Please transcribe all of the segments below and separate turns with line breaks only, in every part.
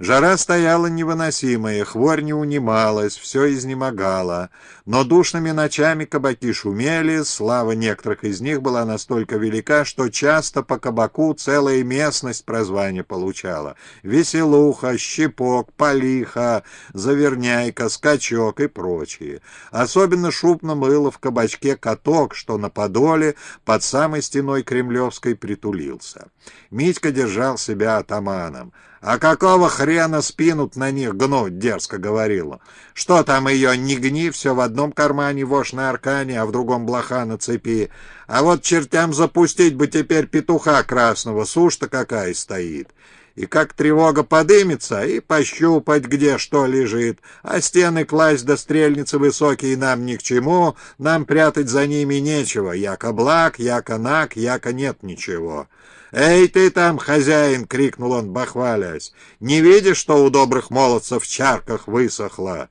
Жара стояла невыносимая, хворь не унималась, все изнемогало. Но душными ночами кабаки шумели, слава некоторых из них была настолько велика, что часто по кабаку целая местность прозвание получала. Веселуха, щепок, полиха, заверняйка, скачок и прочие. Особенно шумно было в кабачке каток, что на подоле под самой стеной Кремлевской притулился. Митька держал себя атаманом. «А какого хрена спинут на них гнуть?» — дерзко говорила. «Что там ее, не гни, все в одном кармане вошь на аркане, а в другом блоха на цепи. А вот чертям запустить бы теперь петуха красного, сушь-то какая стоит. И как тревога подымется, и пощупать, где что лежит. А стены класть до стрельницы высокие нам ни к чему, нам прятать за ними нечего. Яко благ, яко наг, яко нет ничего». «Эй, ты там, хозяин!» — крикнул он, бахвалясь. «Не видишь, что у добрых молодцев в чарках высохло?»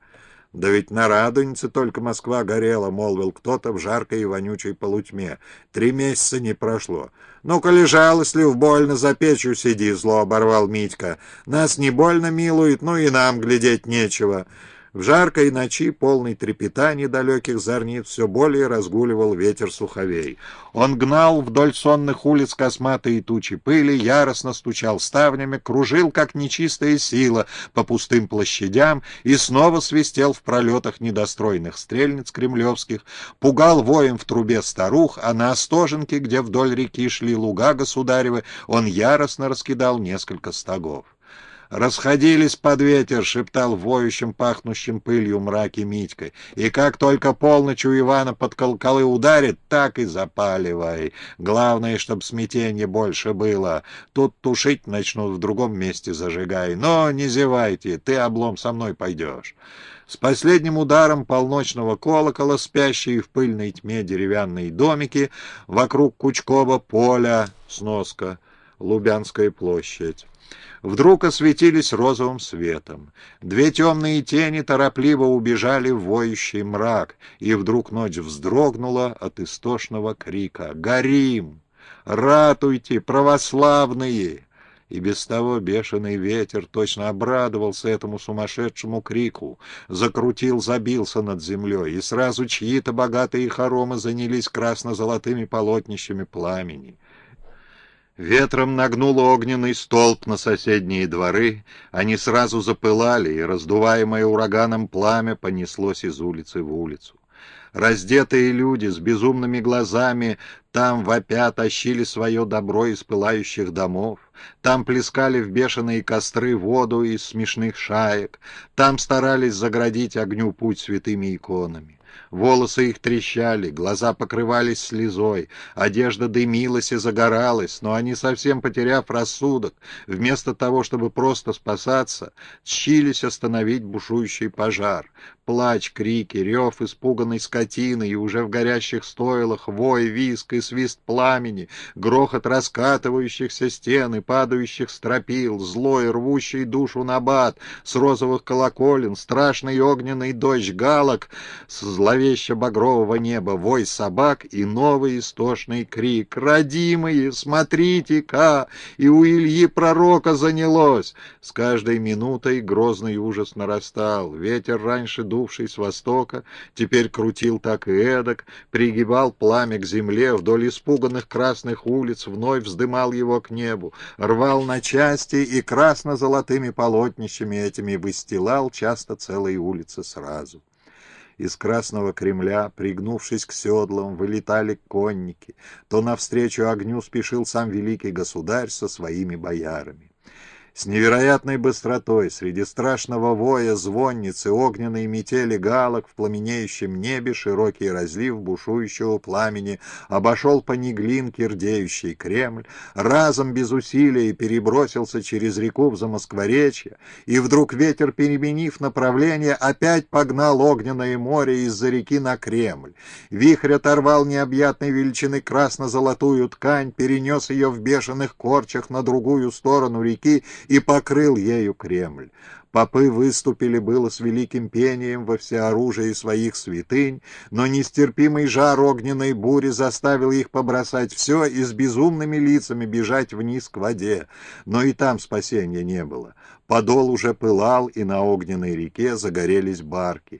«Да ведь на Радунице только Москва горела», — молвил кто-то в жаркой и вонючей полутьме. «Три месяца не прошло». «Ну-ка, лежалось ли в больно, за печью сиди», — зло оборвал Митька. «Нас не больно милует, ну и нам глядеть нечего». В жаркой ночи, полной трепетаний далеких зорниц, все более разгуливал ветер суховей. Он гнал вдоль сонных улиц косматые тучи пыли, яростно стучал ставнями, кружил, как нечистая сила, по пустым площадям и снова свистел в пролетах недостроенных стрельниц кремлевских, пугал воем в трубе старух, а на Остоженке, где вдоль реки шли луга государевы, он яростно раскидал несколько стогов расходились под ветер, шептал воющим, пахнущим пылью мраке Митька. И как только полночь у Ивана под колоколы ударит, так и запаливай. Главное, чтоб смятенье больше было. Тут тушить начнут, в другом месте зажигай. Но не зевайте, ты, облом, со мной пойдешь. С последним ударом полночного колокола, спящие в пыльной тьме деревянные домики, вокруг Кучкова поля, сноска, Лубянская площадь вдруг осветились розовым светом. Две темные тени торопливо убежали в воющий мрак, и вдруг ночь вздрогнула от истошного крика «Горим! Ратуйте, православные!» И без того бешеный ветер точно обрадовался этому сумасшедшему крику, закрутил, забился над землей, и сразу чьи-то богатые хоромы занялись красно-золотыми полотнищами пламени. Ветром нагнуло огненный столб на соседние дворы, они сразу запылали, и, раздуваемое ураганом пламя, понеслось из улицы в улицу. Раздетые люди с безумными глазами там вопя тащили свое добро из пылающих домов, там плескали в бешеные костры воду из смешных шаек, там старались заградить огню путь святыми иконами. Волосы их трещали, глаза покрывались слезой, одежда дымилась и загоралась, но они, совсем потеряв рассудок, вместо того, чтобы просто спасаться, тщились остановить бушующий пожар. Плач, крики, рев испуганной скотины, и уже в горящих стойлах вой, виск и свист пламени, грохот раскатывающихся стен и падающих стропил, злой, рвущий душу набат, с розовых колоколен, страшный огненный дождь галок, с зловеще багрового неба вой собак и новый истошный крик «Родимые, смотрите-ка!» И у Ильи пророка занялось. С каждой минутой грозный ужас нарастал. Ветер, раньше дувший с востока, теперь крутил так и эдак, пригибал пламя к земле, вдоль испуганных красных улиц вновь вздымал его к небу, рвал на части и красно-золотыми полотнищами этими выстилал часто целые улицы сразу. Из Красного Кремля, пригнувшись к седлам, вылетали конники. То навстречу огню спешил сам великий государь со своими боярами. С невероятной быстротой, среди страшного воя, звонницы, огненной метели галок в пламенеющем небе широкий разлив бушующего пламени обошел по Неглинке рдеющий Кремль, разом без усилия перебросился через реку в Замоскворечье, и вдруг ветер, переменив направление, опять погнал огненное море из-за реки на Кремль. Вихрь оторвал необъятной величины красно-золотую ткань, перенес ее в бешеных корчах на другую сторону реки и покрыл ею Кремль. Попы выступили было с великим пением во всеоружии своих святынь, но нестерпимый жар огненной бури заставил их побросать все и с безумными лицами бежать вниз к воде. Но и там спасения не было. Подол уже пылал, и на огненной реке загорелись барки.